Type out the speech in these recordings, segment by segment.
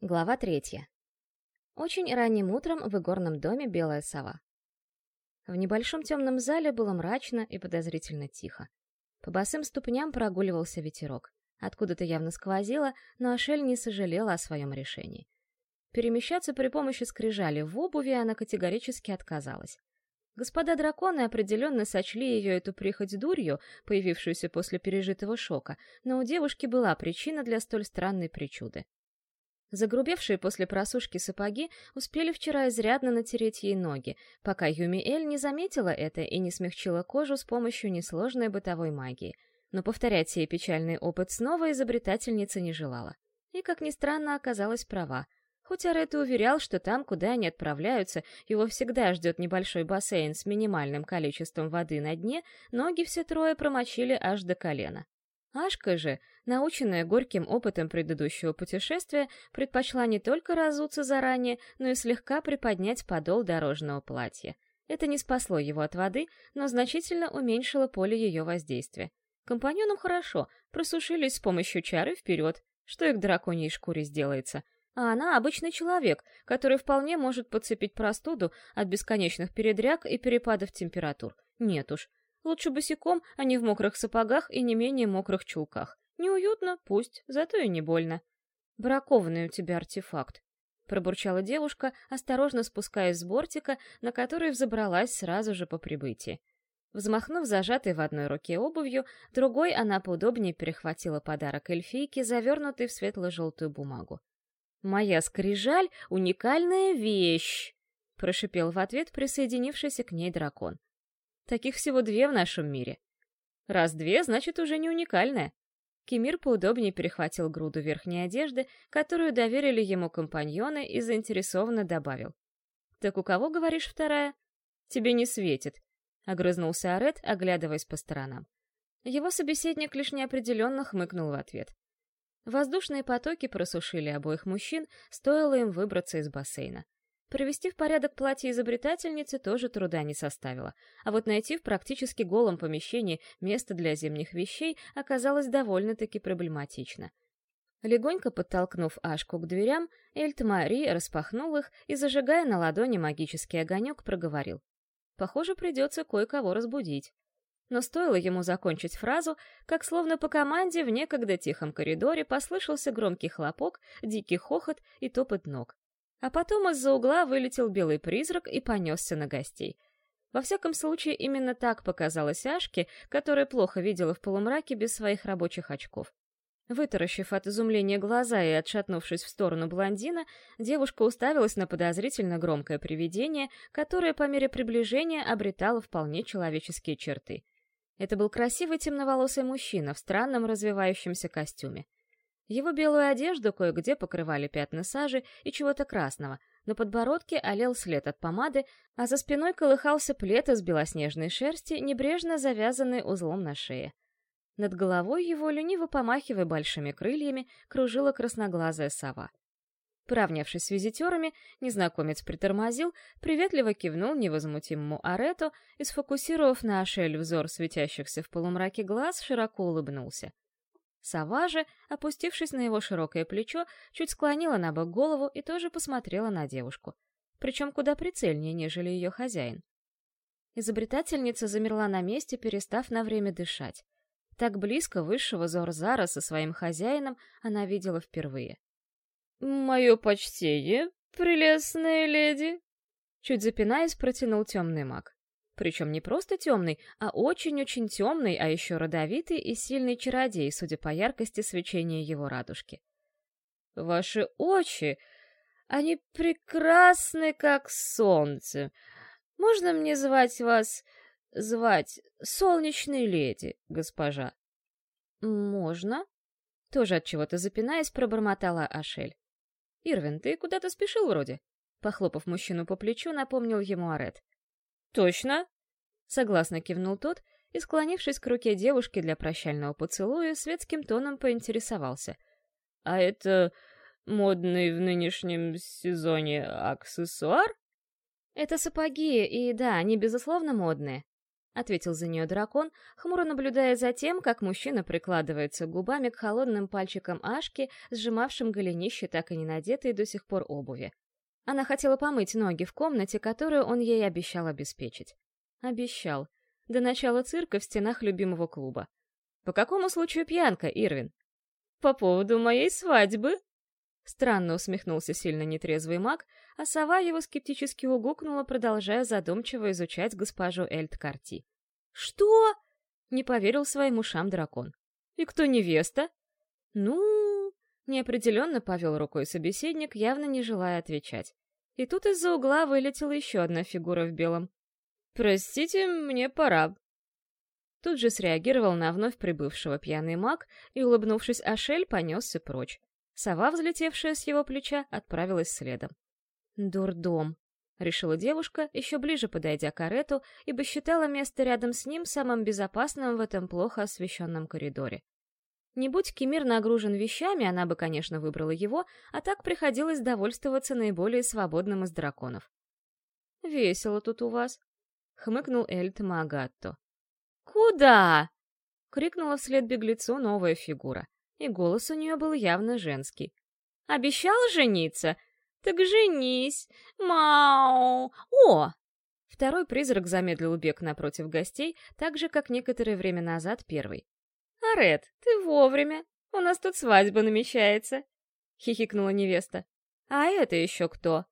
Глава третья. Очень ранним утром в игорном доме белая сова. В небольшом темном зале было мрачно и подозрительно тихо. По босым ступням прогуливался ветерок. Откуда-то явно сквозило, но Ашель не сожалела о своем решении. Перемещаться при помощи скрижали в обуви она категорически отказалась. Господа драконы определенно сочли ее эту прихоть дурью, появившуюся после пережитого шока, но у девушки была причина для столь странной причуды. Загрубевшие после просушки сапоги успели вчера изрядно натереть ей ноги, пока Юми Эль не заметила это и не смягчила кожу с помощью несложной бытовой магии. Но повторять сей печальный опыт снова изобретательница не желала. И, как ни странно, оказалась права. Хоть Арет уверял, что там, куда они отправляются, его всегда ждет небольшой бассейн с минимальным количеством воды на дне, ноги все трое промочили аж до колена. Ашка же, наученная горьким опытом предыдущего путешествия, предпочла не только разуться заранее, но и слегка приподнять подол дорожного платья. Это не спасло его от воды, но значительно уменьшило поле ее воздействия. Компаньонам хорошо, просушились с помощью чары вперед, что их драконьей шкуре сделается. А она обычный человек, который вполне может подцепить простуду от бесконечных передряг и перепадов температур. Нет уж, Лучше босиком, а не в мокрых сапогах и не менее мокрых чулках. Неуютно, пусть, зато и не больно. Бракованный у тебя артефакт, пробурчала девушка, осторожно спускаясь с бортика, на который взобралась сразу же по прибытии. Взмахнув зажатой в одной руке обувью, другой она поудобнее перехватила подарок эльфийке, завернутый в светло-желтую бумагу. «Моя скрижаль — уникальная вещь!» — прошипел в ответ присоединившийся к ней дракон. Таких всего две в нашем мире. Раз две, значит, уже не уникальная. Кемир поудобнее перехватил груду верхней одежды, которую доверили ему компаньоны, и заинтересованно добавил. «Так у кого, говоришь, вторая?» «Тебе не светит», — огрызнулся Арет, оглядываясь по сторонам. Его собеседник лишь неопределенно хмыкнул в ответ. Воздушные потоки просушили обоих мужчин, стоило им выбраться из бассейна. Привести в порядок платье изобретательницы тоже труда не составило, а вот найти в практически голом помещении место для зимних вещей оказалось довольно-таки проблематично. Легонько подтолкнув Ашку к дверям, Эльт-Мари распахнул их и, зажигая на ладони магический огонек, проговорил. «Похоже, придется кое-кого разбудить». Но стоило ему закончить фразу, как словно по команде в некогда тихом коридоре послышался громкий хлопок, дикий хохот и топот ног. А потом из-за угла вылетел белый призрак и понесся на гостей. Во всяком случае, именно так показалось Ашке, которая плохо видела в полумраке без своих рабочих очков. Вытаращив от изумления глаза и отшатнувшись в сторону блондина, девушка уставилась на подозрительно громкое привидение, которое по мере приближения обретало вполне человеческие черты. Это был красивый темноволосый мужчина в странном развивающемся костюме. Его белую одежду кое-где покрывали пятна сажи и чего-то красного, на подбородке олел след от помады, а за спиной колыхался плед из белоснежной шерсти, небрежно завязанный узлом на шее. Над головой его, лениво помахивая большими крыльями, кружила красноглазая сова. Поравнявшись с визитерами, незнакомец притормозил, приветливо кивнул невозмутимому Арету и, сфокусировав на Ашель взор светящихся в полумраке глаз, широко улыбнулся. Сова же, опустившись на его широкое плечо, чуть склонила на бок голову и тоже посмотрела на девушку. Причем куда прицельнее, нежели ее хозяин. Изобретательница замерла на месте, перестав на время дышать. Так близко высшего Зорзара со своим хозяином она видела впервые. «Мое почтение, прелестная леди!» Чуть запинаясь, протянул темный маг. Причем не просто темный, а очень-очень темный, а еще родовитый и сильный чародей, судя по яркости свечения его радужки. «Ваши очи, они прекрасны, как солнце. Можно мне звать вас... звать солнечной леди, госпожа?» «Можно?» Тоже от чего-то запинаясь, пробормотала Ашель. «Ирвин, ты куда-то спешил вроде?» Похлопав мужчину по плечу, напомнил ему Арет. «Точно?» — согласно кивнул тот и, склонившись к руке девушки для прощального поцелуя, светским тоном поинтересовался. «А это модный в нынешнем сезоне аксессуар?» «Это сапоги, и да, они, безусловно, модные», — ответил за нее дракон, хмуро наблюдая за тем, как мужчина прикладывается губами к холодным пальчикам Ашки, сжимавшим голенище так и не надетой до сих пор обуви. Она хотела помыть ноги в комнате, которую он ей обещал обеспечить. Обещал. До начала цирка в стенах любимого клуба. «По какому случаю пьянка, Ирвин?» «По поводу моей свадьбы», Странно усмехнулся сильно нетрезвый маг, а сова его скептически угукнула, продолжая задумчиво изучать госпожу Эльт Карти. «Что?» — не поверил своим ушам дракон. «И кто невеста?» «Ну...» — неопределенно повел рукой собеседник, явно не желая отвечать. И тут из-за угла вылетела еще одна фигура в белом. «Простите, мне пора». Тут же среагировал на вновь прибывшего пьяный маг и, улыбнувшись Ашель, понесся прочь. Сова, взлетевшая с его плеча, отправилась следом. «Дурдом», — решила девушка, еще ближе подойдя к карету, ибо считала место рядом с ним самым безопасным в этом плохо освещенном коридоре. Не будь Кемир нагружен вещами, она бы, конечно, выбрала его, а так приходилось довольствоваться наиболее свободным из драконов. «Весело тут у вас», — хмыкнул Эльт Магатто. «Куда?» — крикнула вслед беглецу новая фигура и голос у нее был явно женский. «Обещал жениться? Так женись! Мау! О!» Второй призрак замедлил бег напротив гостей, так же, как некоторое время назад первый. «Арет, ты вовремя! У нас тут свадьба намечается!» — хихикнула невеста. «А это еще кто?»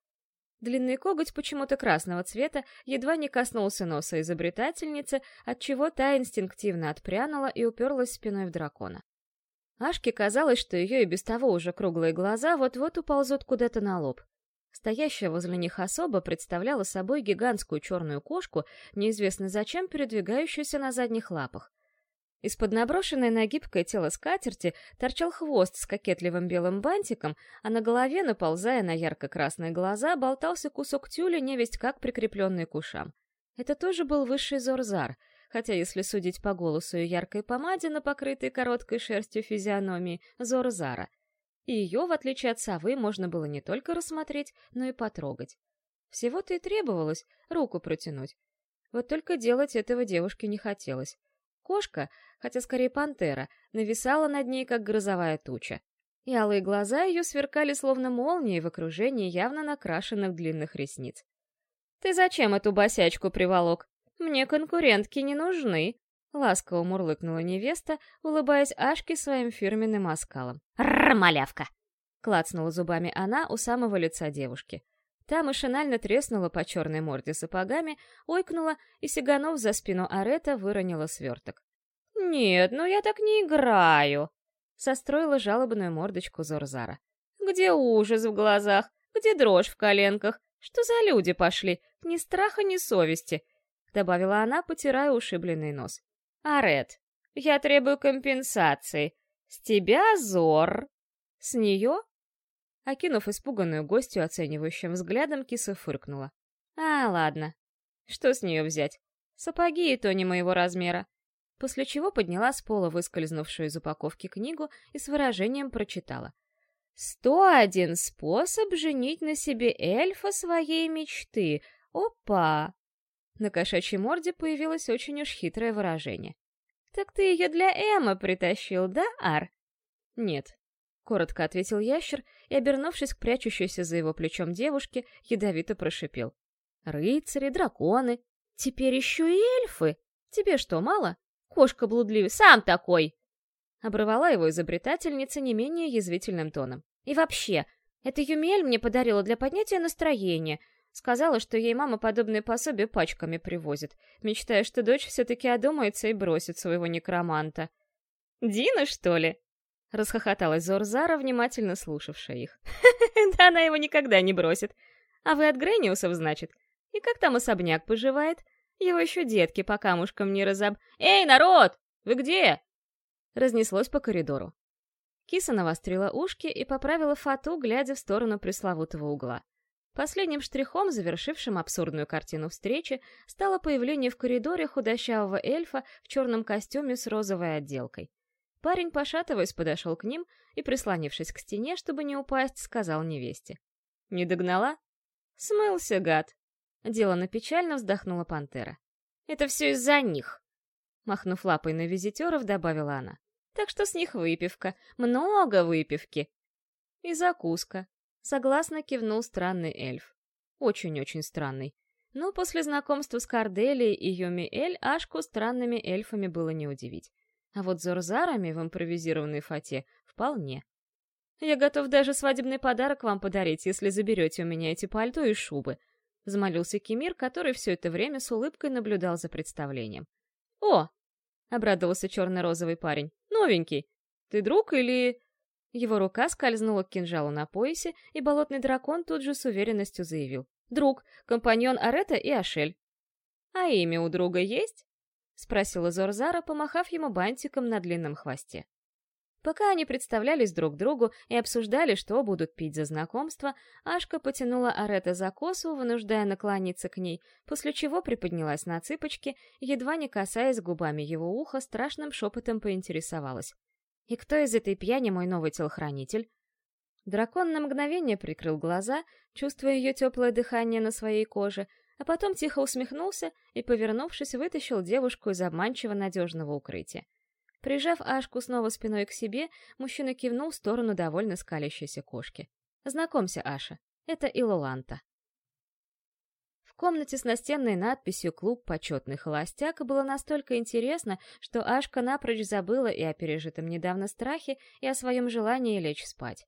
Длинный коготь почему-то красного цвета едва не коснулся носа изобретательницы, отчего та инстинктивно отпрянула и уперлась спиной в дракона. Ашке казалось, что ее и без того уже круглые глаза вот-вот уползут куда-то на лоб. Стоящая возле них особа представляла собой гигантскую черную кошку, неизвестно зачем передвигающуюся на задних лапах. Из-под наброшенной на гибкое тело скатерти торчал хвост с кокетливым белым бантиком, а на голове, наползая на ярко-красные глаза, болтался кусок тюля, невесть как прикрепленный к ушам. Это тоже был высший Зорзар — хотя, если судить по голосу и яркой помаде на покрытой короткой шерстью физиономии, Зора Зара. И ее, в отличие от совы, можно было не только рассмотреть, но и потрогать. Всего-то и требовалось руку протянуть. Вот только делать этого девушке не хотелось. Кошка, хотя скорее пантера, нависала над ней, как грозовая туча. И алые глаза ее сверкали словно молнии в окружении явно накрашенных длинных ресниц. «Ты зачем эту босячку приволок?» «Мне конкурентки не нужны», — ласково мурлыкнула невеста, улыбаясь Ашке своим фирменным оскалом. «Рррр, малявка!» — клацнула зубами она у самого лица девушки. Та машинально треснула по черной морде сапогами, ойкнула и, сиганув за спину Арета, выронила сверток. «Нет, ну я так не играю!» — состроила жалобную мордочку Зорзара. «Где ужас в глазах? Где дрожь в коленках? Что за люди пошли? Ни страха, ни совести!» добавила она, потирая ушибленный нос. «Арет, я требую компенсации. С тебя зор. С нее?» Окинув испуганную гостью оценивающим взглядом, киса фыркнула. «А, ладно. Что с нее взять? Сапоги и то не моего размера». После чего подняла с пола выскользнувшую из упаковки книгу и с выражением прочитала. «Сто один способ женить на себе эльфа своей мечты. Опа! На кошачьей морде появилось очень уж хитрое выражение. «Так ты ее для Эмма притащил, да, Ар?» «Нет», — коротко ответил ящер и, обернувшись к прячущейся за его плечом девушке, ядовито прошипел. «Рыцари, драконы, теперь еще и эльфы! Тебе что, мало? Кошка блудливый, сам такой!» Обрывала его изобретательница не менее язвительным тоном. «И вообще, это Юмель мне подарила для поднятия настроения — Сказала, что ей мама подобные пособия пачками привозит, мечтая, что дочь все-таки одумается и бросит своего некроманта. «Дина, что ли?» — расхохоталась Зорзара, внимательно слушавшая их. «Да она его никогда не бросит. А вы от Грениусов, значит? И как там особняк поживает? Его еще детки по камушкам не разоб... Эй, народ! Вы где?» Разнеслось по коридору. Киса навострила ушки и поправила фату, глядя в сторону пресловутого угла. Последним штрихом, завершившим абсурдную картину встречи, стало появление в коридоре худощавого эльфа в черном костюме с розовой отделкой. Парень, пошатываясь, подошел к ним и, прислонившись к стене, чтобы не упасть, сказал невесте. «Не догнала?» «Смылся, гад!» Делано печально вздохнула пантера. Это все из-за них!» Махнув лапой на визитеров, добавила она. «Так что с них выпивка. Много выпивки!» «И закуска», — согласно кивнул странный эльф. Очень-очень странный. Но после знакомства с Корделией и Йоми-Эль Ашку странными эльфами было не удивить. А вот Зорзарами в импровизированной фате вполне. Я готов даже свадебный подарок вам подарить, если заберете у меня эти пальто и шубы», — взмолился Кемир, который все это время с улыбкой наблюдал за представлением. «О!» — обрадовался черно-розовый парень. «Новенький! Ты друг или...» Его рука скользнула к кинжалу на поясе, и болотный дракон тут же с уверенностью заявил. «Друг, компаньон Арета и Ашель». «А имя у друга есть?» — спросила Зорзара, помахав ему бантиком на длинном хвосте. Пока они представлялись друг другу и обсуждали, что будут пить за знакомство, Ашка потянула Арета за косу, вынуждая наклониться к ней, после чего приподнялась на цыпочки, едва не касаясь губами его уха, страшным шепотом поинтересовалась. «И кто из этой пьяни мой новый телохранитель?» Дракон на мгновение прикрыл глаза, чувствуя ее теплое дыхание на своей коже, а потом тихо усмехнулся и, повернувшись, вытащил девушку из обманчиво надежного укрытия. Прижав Ашку снова спиной к себе, мужчина кивнул в сторону довольно скалящейся кошки. «Знакомься, Аша, это Илоланта». В комнате с настенной надписью «Клуб почетный холостяк» было настолько интересно, что Ашка напрочь забыла и о пережитом недавно страхе, и о своем желании лечь спать.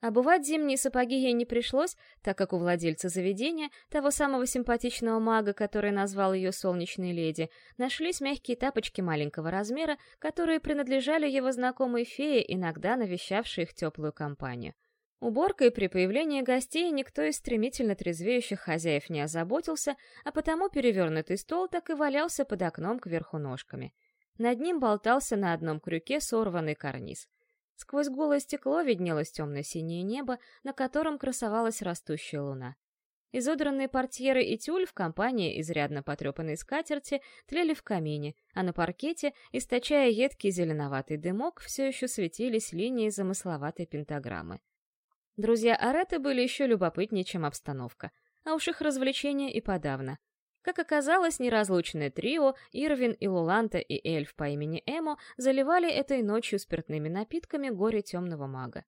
Обувать зимние сапоги ей не пришлось, так как у владельца заведения, того самого симпатичного мага, который назвал ее «Солнечной леди», нашлись мягкие тапочки маленького размера, которые принадлежали его знакомой фее, иногда навещавшей их теплую компанию. Уборкой при появлении гостей никто из стремительно трезвеющих хозяев не озаботился, а потому перевернутый стол так и валялся под окном кверху ножками. Над ним болтался на одном крюке сорванный карниз. Сквозь голое стекло виднелось темно-синее небо, на котором красовалась растущая луна. Изодранные портьеры и тюль в компании изрядно потрепанной скатерти тлели в камине, а на паркете, источая едкий зеленоватый дымок, все еще светились линии замысловатой пентаграммы. Друзья Ареты были еще любопытнее, чем обстановка, а уж их развлечения и подавно. Как оказалось, неразлучное трио, Ирвин, Илуланта и эльф по имени Эмо, заливали этой ночью спиртными напитками горе темного мага.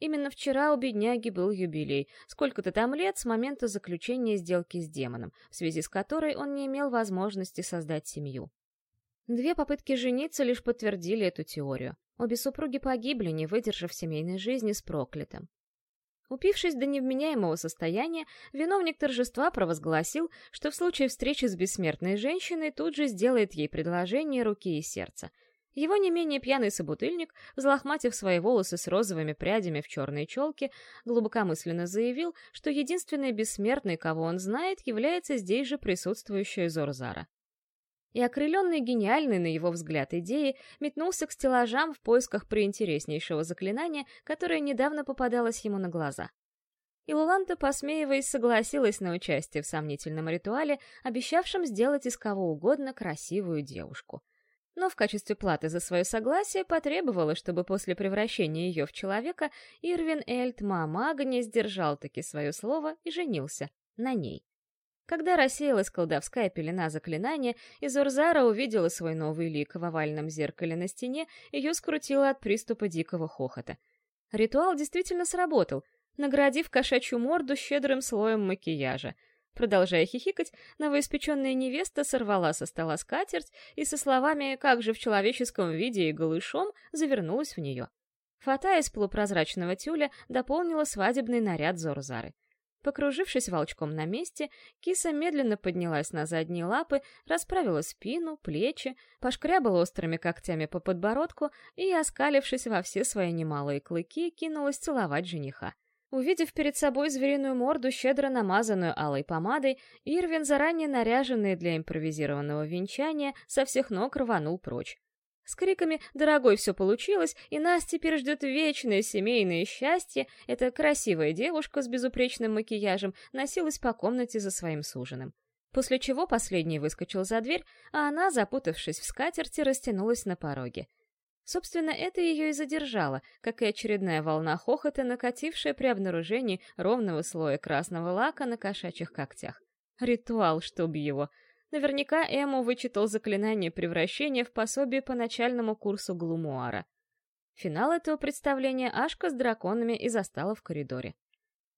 Именно вчера у бедняги был юбилей, сколько-то там лет с момента заключения сделки с демоном, в связи с которой он не имел возможности создать семью. Две попытки жениться лишь подтвердили эту теорию. Обе супруги погибли, не выдержав семейной жизни с проклятым. Упившись до невменяемого состояния, виновник торжества провозгласил, что в случае встречи с бессмертной женщиной тут же сделает ей предложение руки и сердца. Его не менее пьяный собутыльник, взлохматив свои волосы с розовыми прядями в черной челке, глубокомысленно заявил, что единственной бессмертной, кого он знает, является здесь же присутствующая Зорзара и, окрыленный гениальной, на его взгляд, идеей, метнулся к стеллажам в поисках приинтереснейшего заклинания, которое недавно попадалось ему на глаза. И Луланта, посмеиваясь, согласилась на участие в сомнительном ритуале, обещавшем сделать из кого угодно красивую девушку. Но в качестве платы за свое согласие потребовала, чтобы после превращения ее в человека Ирвин Эльт Маамага не сдержал таки свое слово и женился на ней. Когда рассеялась колдовская пелена заклинания, и Зорзара увидела свой новый лик в овальном зеркале на стене, ее скрутило от приступа дикого хохота. Ритуал действительно сработал, наградив кошачью морду щедрым слоем макияжа. Продолжая хихикать, новоиспеченная невеста сорвала со стола скатерть и со словами «как же в человеческом виде и голышом» завернулась в нее. Фата из полупрозрачного тюля дополнила свадебный наряд Зорзары. Покружившись волчком на месте, киса медленно поднялась на задние лапы, расправила спину, плечи, пошкрябала острыми когтями по подбородку и, оскалившись во все свои немалые клыки, кинулась целовать жениха. Увидев перед собой звериную морду, щедро намазанную алой помадой, Ирвин, заранее наряженный для импровизированного венчания, со всех ног рванул прочь. С криками «Дорогой, все получилось!» и нас теперь ждет вечное семейное счастье, эта красивая девушка с безупречным макияжем носилась по комнате за своим суженым. После чего последний выскочил за дверь, а она, запутавшись в скатерти, растянулась на пороге. Собственно, это ее и задержало, как и очередная волна хохота, накатившая при обнаружении ровного слоя красного лака на кошачьих когтях. Ритуал, чтоб его. Наверняка Эму вычитал заклинание превращения в пособие по начальному курсу Глумуара. Финал этого представления Ашка с драконами и застала в коридоре.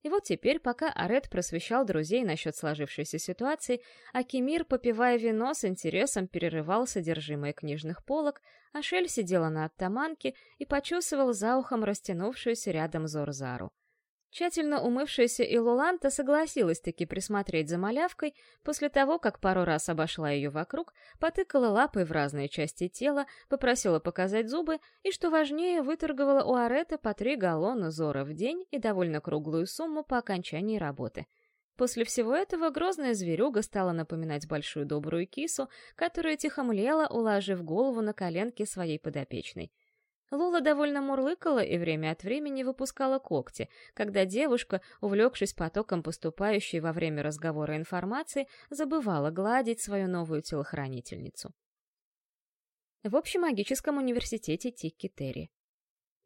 И вот теперь, пока Арет просвещал друзей насчет сложившейся ситуации, Акимир, попивая вино, с интересом перерывал содержимое книжных полок, а Шель сидела на оттаманке и почесывал за ухом растянувшуюся рядом Зорзару. Тщательно умывшаяся Илуланта согласилась-таки присмотреть за малявкой, после того, как пару раз обошла ее вокруг, потыкала лапой в разные части тела, попросила показать зубы и, что важнее, выторговала у Арета по три галлона зора в день и довольно круглую сумму по окончании работы. После всего этого грозная зверюга стала напоминать большую добрую кису, которая тихо млела, уложив голову на коленки своей подопечной — Лола довольно мурлыкала и время от времени выпускала когти, когда девушка, увлекшись потоком поступающей во время разговора информации, забывала гладить свою новую телохранительницу. В общемагическом университете Тикки Терри.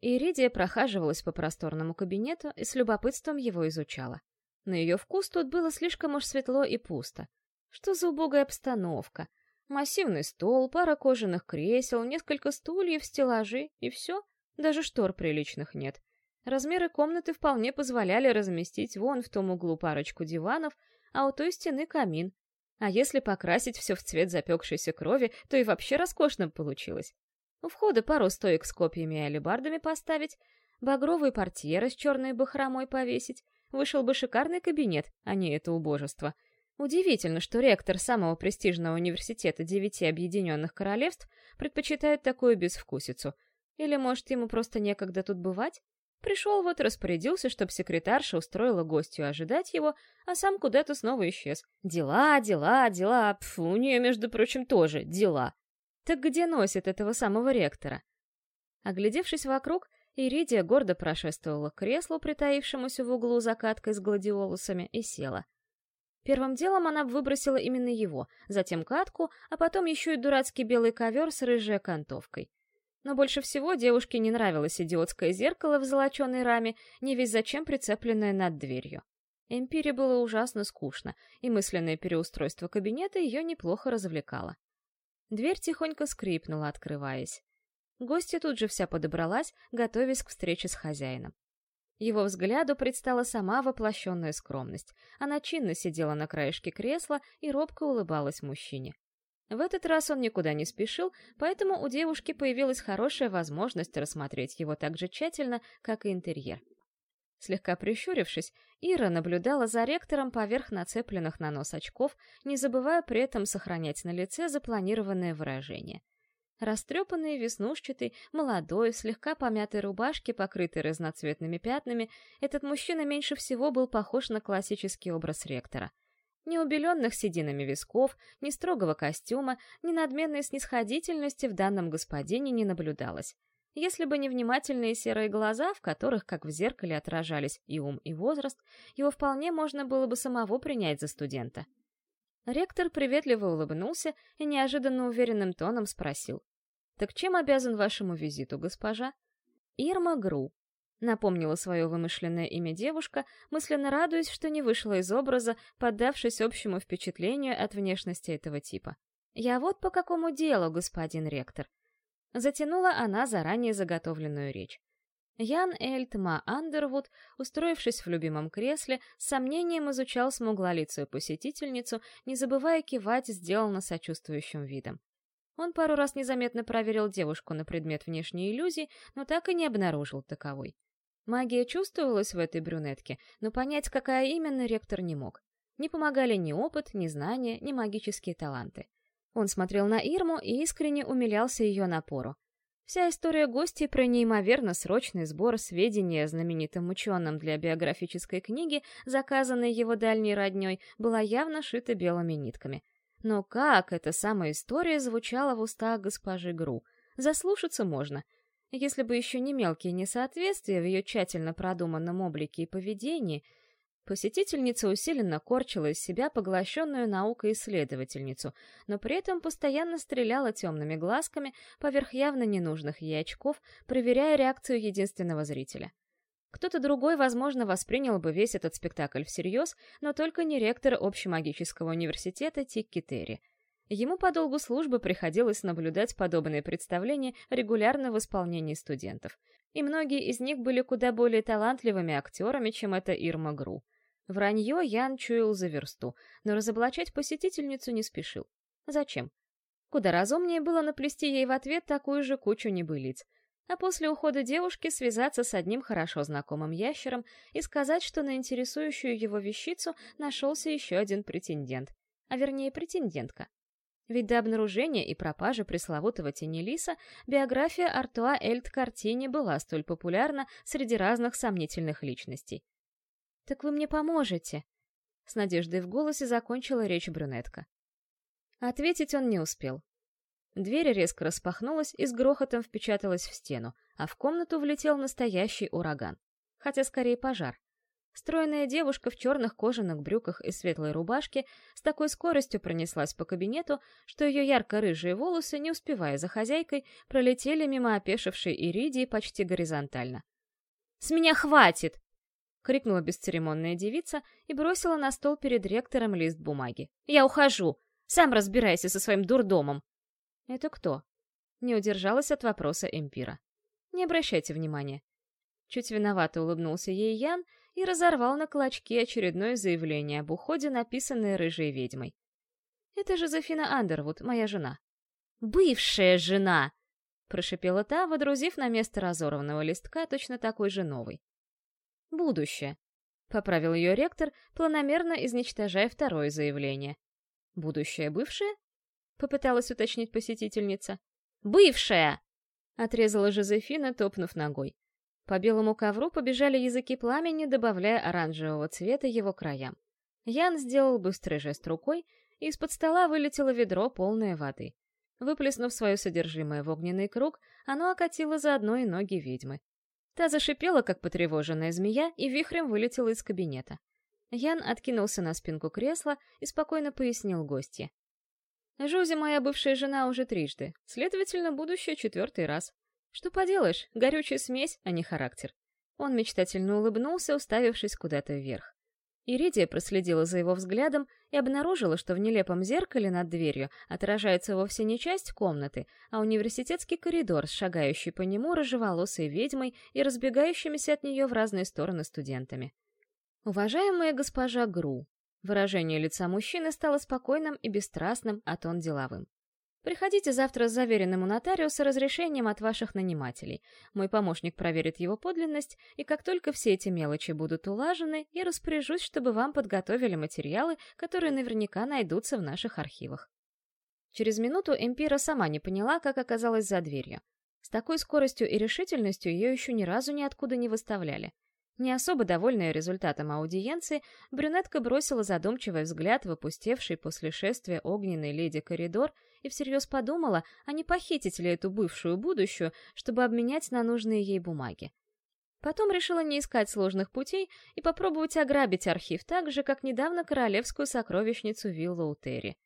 Иридия прохаживалась по просторному кабинету и с любопытством его изучала. На ее вкус тут было слишком уж светло и пусто. Что за убогая обстановка? Массивный стол, пара кожаных кресел, несколько стульев, стеллажи и все. Даже штор приличных нет. Размеры комнаты вполне позволяли разместить вон в том углу парочку диванов, а у той стены камин. А если покрасить все в цвет запекшейся крови, то и вообще роскошно получилось. У входа пару стоек с копьями и алебардами поставить, багровые портьеры с черной бахромой повесить. Вышел бы шикарный кабинет, а не это убожество — Удивительно, что ректор самого престижного университета девяти объединенных королевств предпочитает такую безвкусицу. Или, может, ему просто некогда тут бывать? Пришел вот, распорядился, чтобы секретарша устроила гостю ожидать его, а сам куда-то снова исчез. Дела, дела, дела, пф, у нее, между прочим, тоже дела. Так где носит этого самого ректора? Оглядевшись вокруг, Иридия гордо прошествовала к креслу, притаившемуся в углу закаткой с гладиолусами, и села — Первым делом она выбросила именно его, затем катку, а потом еще и дурацкий белый ковер с рыжей окантовкой. Но больше всего девушке не нравилось идиотское зеркало в золоченой раме, не весь зачем прицепленное над дверью. Эмпире было ужасно скучно, и мысленное переустройство кабинета ее неплохо развлекало. Дверь тихонько скрипнула, открываясь. Гостья тут же вся подобралась, готовясь к встрече с хозяином. Его взгляду предстала сама воплощенная скромность. Она чинно сидела на краешке кресла и робко улыбалась мужчине. В этот раз он никуда не спешил, поэтому у девушки появилась хорошая возможность рассмотреть его так же тщательно, как и интерьер. Слегка прищурившись, Ира наблюдала за ректором поверх нацепленных на нос очков, не забывая при этом сохранять на лице запланированное выражение. Растрепанный, веснушчатый, молодой, в слегка помятой рубашке, покрытой разноцветными пятнами, этот мужчина меньше всего был похож на классический образ ректора. Ни убеленных сединами висков, ни строгого костюма, ни надменной снисходительности в данном господине не наблюдалось. Если бы не внимательные серые глаза, в которых, как в зеркале, отражались и ум, и возраст, его вполне можно было бы самого принять за студента. Ректор приветливо улыбнулся и неожиданно уверенным тоном спросил. «Так чем обязан вашему визиту, госпожа?» «Ирма Гру», — напомнила свое вымышленное имя девушка, мысленно радуясь, что не вышла из образа, поддавшись общему впечатлению от внешности этого типа. «Я вот по какому делу, господин ректор». Затянула она заранее заготовленную речь. Ян Эльтма Андервуд, устроившись в любимом кресле, с сомнением изучал смуглолицую посетительницу, не забывая кивать сделанно сочувствующим видом. Он пару раз незаметно проверил девушку на предмет внешней иллюзии, но так и не обнаружил таковой. Магия чувствовалась в этой брюнетке, но понять, какая именно, ректор не мог. Не помогали ни опыт, ни знания, ни магические таланты. Он смотрел на Ирму и искренне умилялся ее напору. Вся история гостей про неимоверно срочный сбор сведений о знаменитом ученом для биографической книги, заказанной его дальней родней, была явно шита белыми нитками. Но как эта самая история звучала в устах госпожи Гру? Заслушаться можно. Если бы еще не мелкие несоответствия в ее тщательно продуманном облике и поведении, посетительница усиленно корчила из себя поглощенную наукой исследовательницу, но при этом постоянно стреляла темными глазками поверх явно ненужных ей очков, проверяя реакцию единственного зрителя. Кто-то другой, возможно, воспринял бы весь этот спектакль всерьез, но только не ректор общемагического университета Тикки Терри. Ему по долгу службы приходилось наблюдать подобные представления регулярно в исполнении студентов, и многие из них были куда более талантливыми актерами, чем эта Ирма Гру. Вранье Ян чуял за версту, но разоблачать посетительницу не спешил. Зачем? Куда разумнее было наплести ей в ответ такую же кучу небылиц, а после ухода девушки связаться с одним хорошо знакомым ящером и сказать, что на интересующую его вещицу нашелся еще один претендент, а вернее претендентка. Ведь до обнаружения и пропажи пресловутого Тенелиса биография Артуа Эльд Картини была столь популярна среди разных сомнительных личностей. «Так вы мне поможете?» С надеждой в голосе закончила речь брюнетка. Ответить он не успел. Дверь резко распахнулась и с грохотом впечаталась в стену, а в комнату влетел настоящий ураган. Хотя скорее пожар. Стройная девушка в черных кожаных брюках и светлой рубашке с такой скоростью пронеслась по кабинету, что ее ярко-рыжие волосы, не успевая за хозяйкой, пролетели мимо опешившей Иридии почти горизонтально. «С меня хватит!» — крикнула бесцеремонная девица и бросила на стол перед ректором лист бумаги. «Я ухожу! Сам разбирайся со своим дурдомом!» «Это кто?» Не удержалась от вопроса Эмпира. «Не обращайте внимания». Чуть виновато улыбнулся ей Ян и разорвал на клочки очередное заявление об уходе, написанное рыжей ведьмой. «Это Жозефина Андервуд, моя жена». «Бывшая жена!» — прошипела та, водрузив на место разорванного листка точно такой же новый. «Будущее», — поправил ее ректор, планомерно изничтожая второе заявление. «Будущее бывшее?» Попыталась уточнить посетительница. «Бывшая!» — отрезала Жозефина, топнув ногой. По белому ковру побежали языки пламени, добавляя оранжевого цвета его краям. Ян сделал быстрый жест рукой, и из-под стола вылетело ведро, полное воды. Выплеснув свое содержимое в огненный круг, оно окатило заодно и ноги ведьмы. Та зашипела, как потревоженная змея, и вихрем вылетела из кабинета. Ян откинулся на спинку кресла и спокойно пояснил гостье. Жузи моя бывшая жена уже трижды, следовательно, будущее четвертый раз. Что поделаешь, горючая смесь, а не характер. Он мечтательно улыбнулся, уставившись куда-то вверх. Иридия проследила за его взглядом и обнаружила, что в нелепом зеркале над дверью отражается вовсе не часть комнаты, а университетский коридор с шагающей по нему рыжеволосой ведьмой и разбегающимися от нее в разные стороны студентами. «Уважаемая госпожа Гру», Выражение лица мужчины стало спокойным и бесстрастным, а тон деловым. «Приходите завтра с заверенным у нотариуса разрешением от ваших нанимателей. Мой помощник проверит его подлинность, и как только все эти мелочи будут улажены, я распоряжусь, чтобы вам подготовили материалы, которые наверняка найдутся в наших архивах». Через минуту Эмпира сама не поняла, как оказалась за дверью. С такой скоростью и решительностью ее еще ни разу ниоткуда не выставляли. Не особо довольная результатом аудиенции, брюнетка бросила задумчивый взгляд в опустевший после шествия огненной леди коридор и всерьез подумала, а не похитить ли эту бывшую будущую, чтобы обменять на нужные ей бумаги. Потом решила не искать сложных путей и попробовать ограбить архив так же, как недавно королевскую сокровищницу Виллоу Утери.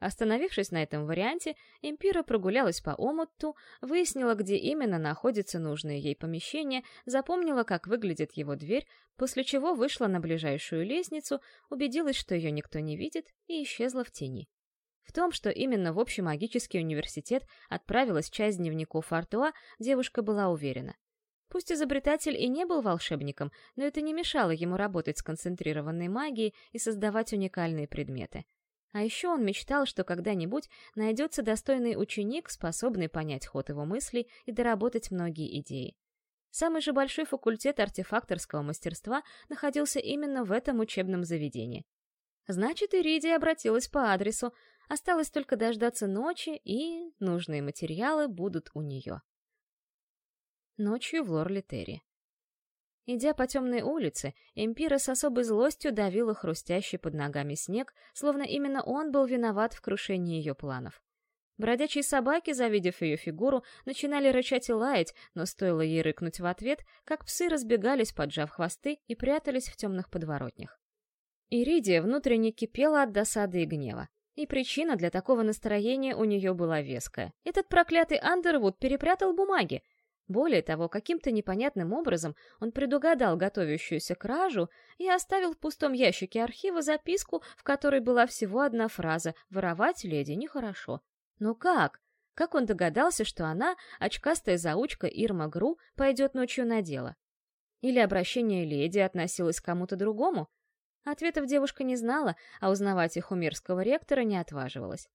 Остановившись на этом варианте, Эмпира прогулялась по омутту, выяснила, где именно находится нужное ей помещение, запомнила, как выглядит его дверь, после чего вышла на ближайшую лестницу, убедилась, что ее никто не видит, и исчезла в тени. В том, что именно в общий магический университет отправилась часть дневников Артуа, девушка была уверена. Пусть изобретатель и не был волшебником, но это не мешало ему работать с концентрированной магией и создавать уникальные предметы. А еще он мечтал, что когда-нибудь найдется достойный ученик, способный понять ход его мыслей и доработать многие идеи. Самый же большой факультет артефакторского мастерства находился именно в этом учебном заведении. Значит, Иридия обратилась по адресу, осталось только дождаться ночи, и нужные материалы будут у нее. Ночью в Лорлитере. Идя по темной улице, Эмпира с особой злостью давила хрустящий под ногами снег, словно именно он был виноват в крушении ее планов. Бродячие собаки, завидев ее фигуру, начинали рычать и лаять, но стоило ей рыкнуть в ответ, как псы разбегались, поджав хвосты, и прятались в темных подворотнях. Иридия внутренне кипела от досады и гнева. И причина для такого настроения у нее была веская. Этот проклятый Андервуд перепрятал бумаги. Более того, каким-то непонятным образом он предугадал готовящуюся кражу и оставил в пустом ящике архива записку, в которой была всего одна фраза «Воровать леди нехорошо». Но как? Как он догадался, что она, очкастая заучка Ирма Гру, пойдет ночью на дело? Или обращение леди относилось к кому-то другому? Ответов девушка не знала, а узнавать их у мирского ректора не отваживалась.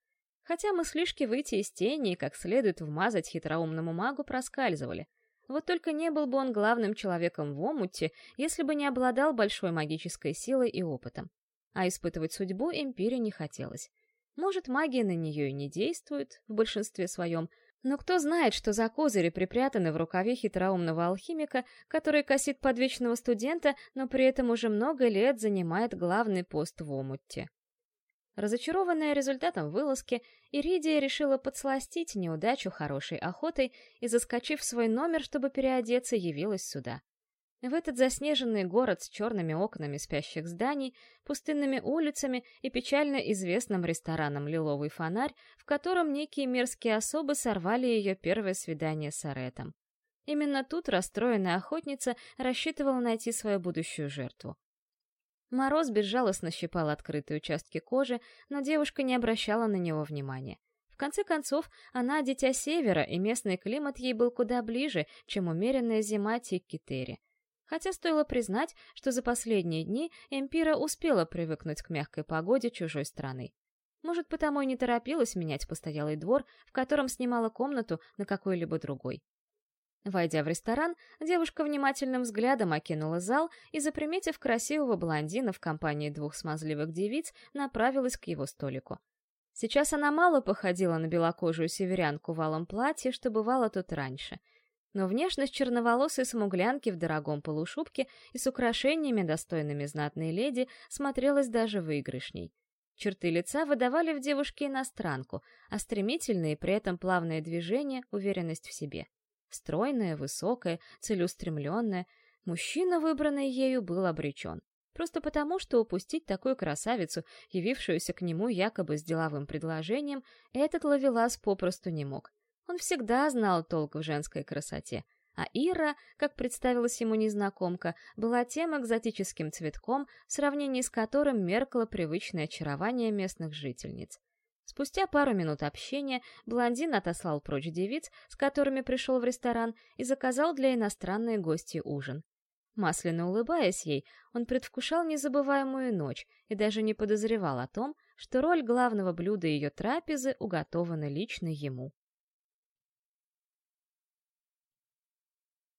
Хотя мыслишки выйти из тени и как следует вмазать хитроумному магу проскальзывали. Вот только не был бы он главным человеком в омуте, если бы не обладал большой магической силой и опытом. А испытывать судьбу империи не хотелось. Может, магия на нее и не действует, в большинстве своем, но кто знает, что за козыри припрятаны в рукаве хитроумного алхимика, который косит под вечного студента, но при этом уже много лет занимает главный пост в омуте. Разочарованная результатом вылазки, Иридия решила подсластить неудачу хорошей охотой и, заскочив в свой номер, чтобы переодеться, явилась сюда. В этот заснеженный город с черными окнами спящих зданий, пустынными улицами и печально известным рестораном «Лиловый фонарь», в котором некие мерзкие особы сорвали ее первое свидание с Аретом. Именно тут расстроенная охотница рассчитывала найти свою будущую жертву. Мороз безжалостно щипал открытые участки кожи, но девушка не обращала на него внимания. В конце концов, она дитя севера, и местный климат ей был куда ближе, чем умеренная зима Тиккитери. Хотя стоило признать, что за последние дни Эмпира успела привыкнуть к мягкой погоде чужой страны. Может, потому и не торопилась менять постоялый двор, в котором снимала комнату на какой-либо другой. Войдя в ресторан, девушка внимательным взглядом окинула зал и, заприметив красивого блондина в компании двух смазливых девиц, направилась к его столику. Сейчас она мало походила на белокожую северянку в алом платье, что бывало тут раньше. Но внешность черноволосой смуглянки в дорогом полушубке и с украшениями, достойными знатной леди, смотрелась даже выигрышней. Черты лица выдавали в девушке иностранку, а стремительные при этом плавные движения — уверенность в себе. Стройная, высокая, целеустремленная, мужчина, выбранный ею, был обречен. Просто потому, что упустить такую красавицу, явившуюся к нему якобы с деловым предложением, этот ловелас попросту не мог. Он всегда знал толк в женской красоте, а Ира, как представилась ему незнакомка, была тем экзотическим цветком, в сравнении с которым меркло привычное очарование местных жительниц. Спустя пару минут общения блондин отослал прочь девиц, с которыми пришел в ресторан, и заказал для иностранной гости ужин. Масляно улыбаясь ей, он предвкушал незабываемую ночь и даже не подозревал о том, что роль главного блюда ее трапезы уготована лично ему.